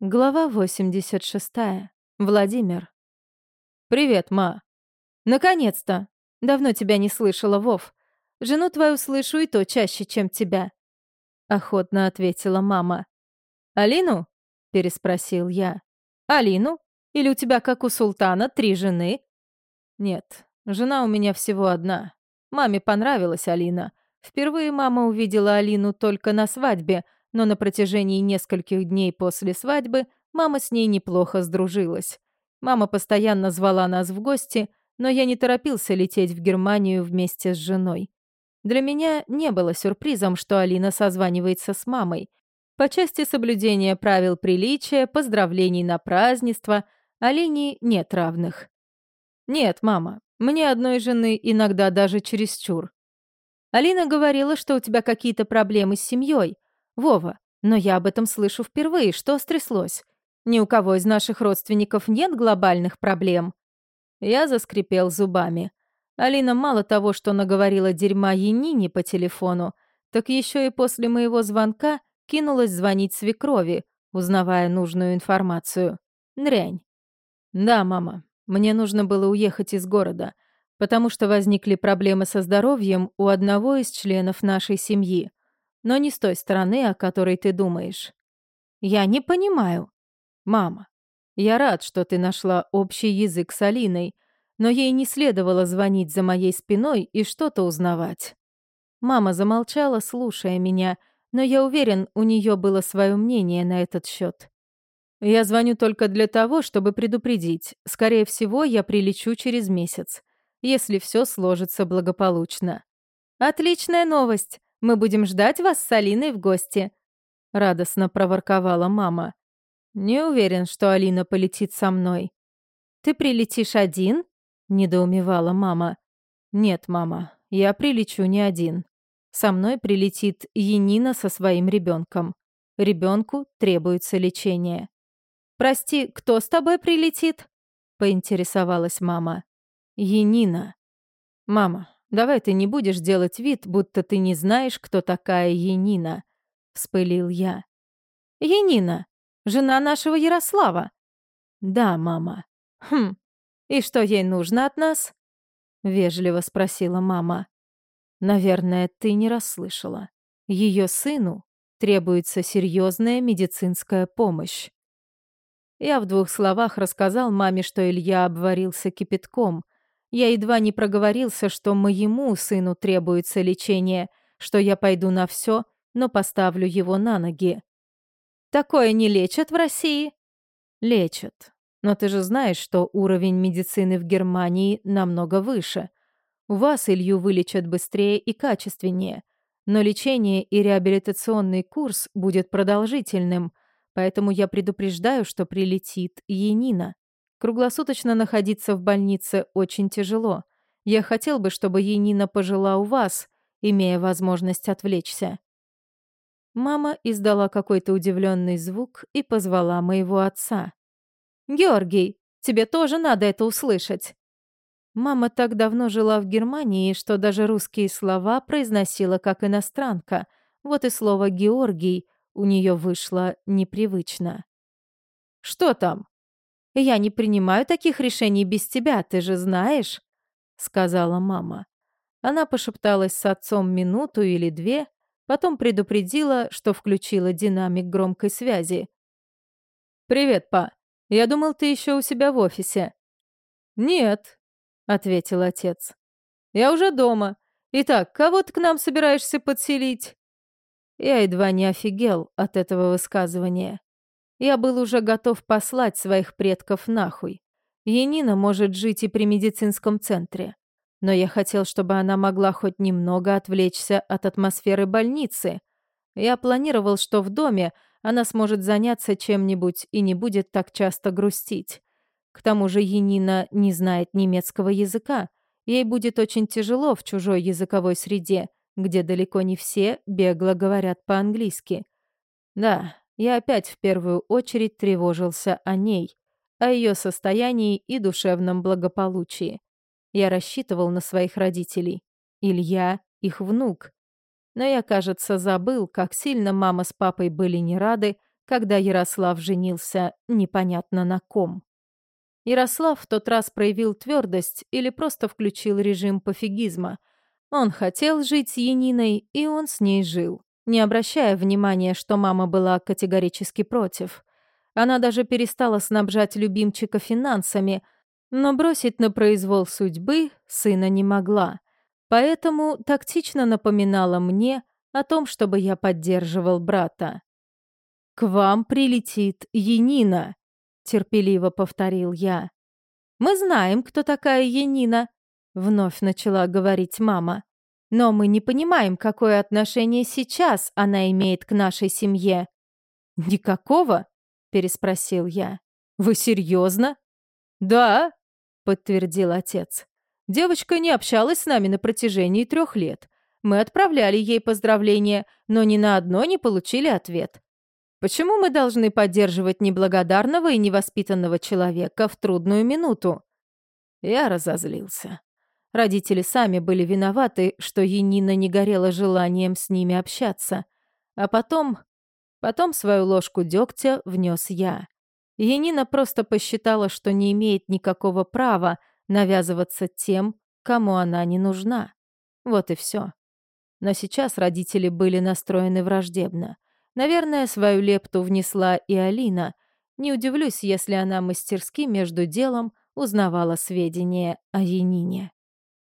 Глава 86. Владимир. «Привет, ма». «Наконец-то! Давно тебя не слышала, Вов. Жену твою слышу и то чаще, чем тебя», — охотно ответила мама. «Алину?» — переспросил я. «Алину? Или у тебя, как у султана, три жены?» «Нет, жена у меня всего одна. Маме понравилась Алина. Впервые мама увидела Алину только на свадьбе — но на протяжении нескольких дней после свадьбы мама с ней неплохо сдружилась. Мама постоянно звала нас в гости, но я не торопился лететь в Германию вместе с женой. Для меня не было сюрпризом, что Алина созванивается с мамой. По части соблюдения правил приличия, поздравлений на празднество, Алине нет равных. «Нет, мама, мне одной жены иногда даже чересчур». Алина говорила, что у тебя какие-то проблемы с семьей. «Вова, но я об этом слышу впервые. Что стряслось? Ни у кого из наших родственников нет глобальных проблем?» Я заскрипел зубами. Алина мало того, что наговорила дерьма Янине по телефону, так еще и после моего звонка кинулась звонить свекрови, узнавая нужную информацию. Дрянь. «Да, мама, мне нужно было уехать из города, потому что возникли проблемы со здоровьем у одного из членов нашей семьи но не с той стороны, о которой ты думаешь. Я не понимаю. Мама, я рад, что ты нашла общий язык с Алиной, но ей не следовало звонить за моей спиной и что-то узнавать. Мама замолчала, слушая меня, но я уверен, у нее было свое мнение на этот счет. Я звоню только для того, чтобы предупредить. Скорее всего, я прилечу через месяц, если все сложится благополучно. Отличная новость. Мы будем ждать вас с Алиной в гости», — радостно проворковала мама. «Не уверен, что Алина полетит со мной». «Ты прилетишь один?» — недоумевала мама. «Нет, мама, я прилечу не один. Со мной прилетит Енина со своим ребенком. Ребенку требуется лечение». «Прости, кто с тобой прилетит?» — поинтересовалась мама. «Енина». «Мама, Давай ты не будешь делать вид, будто ты не знаешь, кто такая Енина», — вспылил я. «Енина, жена нашего Ярослава». «Да, мама». «Хм, и что ей нужно от нас?» — вежливо спросила мама. «Наверное, ты не расслышала. Ее сыну требуется серьезная медицинская помощь». Я в двух словах рассказал маме, что Илья обварился кипятком, я едва не проговорился, что моему сыну требуется лечение, что я пойду на все, но поставлю его на ноги. Такое не лечат в России? Лечат. Но ты же знаешь, что уровень медицины в Германии намного выше. У вас Илью вылечат быстрее и качественнее. Но лечение и реабилитационный курс будет продолжительным, поэтому я предупреждаю, что прилетит Енина. Круглосуточно находиться в больнице очень тяжело. Я хотел бы, чтобы Енина пожила у вас, имея возможность отвлечься». Мама издала какой-то удивленный звук и позвала моего отца. «Георгий, тебе тоже надо это услышать». Мама так давно жила в Германии, что даже русские слова произносила как иностранка. Вот и слово «Георгий» у нее вышло непривычно. «Что там?» Я не принимаю таких решений без тебя, ты же знаешь», — сказала мама. Она пошепталась с отцом минуту или две, потом предупредила, что включила динамик громкой связи. «Привет, па. Я думал, ты еще у себя в офисе». «Нет», — ответил отец. «Я уже дома. Итак, кого ты к нам собираешься подселить?» Я едва не офигел от этого высказывания. Я был уже готов послать своих предков нахуй. Енина может жить и при медицинском центре. Но я хотел, чтобы она могла хоть немного отвлечься от атмосферы больницы. Я планировал, что в доме она сможет заняться чем-нибудь и не будет так часто грустить. К тому же Енина не знает немецкого языка. Ей будет очень тяжело в чужой языковой среде, где далеко не все бегло говорят по-английски. Да, я опять в первую очередь тревожился о ней, о ее состоянии и душевном благополучии. Я рассчитывал на своих родителей. Илья — их внук. Но я, кажется, забыл, как сильно мама с папой были не рады, когда Ярослав женился непонятно на ком. Ярослав в тот раз проявил твердость или просто включил режим пофигизма. Он хотел жить с Яниной, и он с ней жил, не обращая внимания, что мама была категорически против. Она даже перестала снабжать любимчика финансами, но бросить на произвол судьбы сына не могла. Поэтому тактично напоминала мне о том, чтобы я поддерживал брата. «К вам прилетит Янина», — терпеливо повторил я. «Мы знаем, кто такая Янина», — вновь начала говорить мама. «Но мы не понимаем, какое отношение сейчас она имеет к нашей семье». «Никакого?» — переспросил я. «Вы серьезно?» «Да», — подтвердил отец. «Девочка не общалась с нами на протяжении трех лет. Мы отправляли ей поздравления, но ни на одно не получили ответ. Почему мы должны поддерживать неблагодарного и невоспитанного человека в трудную минуту?» Я разозлился. Родители сами были виноваты, что Енина не горела желанием с ними общаться. А потом Потом свою ложку дегтя внес я. Янина просто посчитала, что не имеет никакого права навязываться тем, кому она не нужна. Вот и все. Но сейчас родители были настроены враждебно. Наверное, свою лепту внесла и Алина. Не удивлюсь, если она мастерски между делом узнавала сведения о Янине.